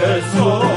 Jesu.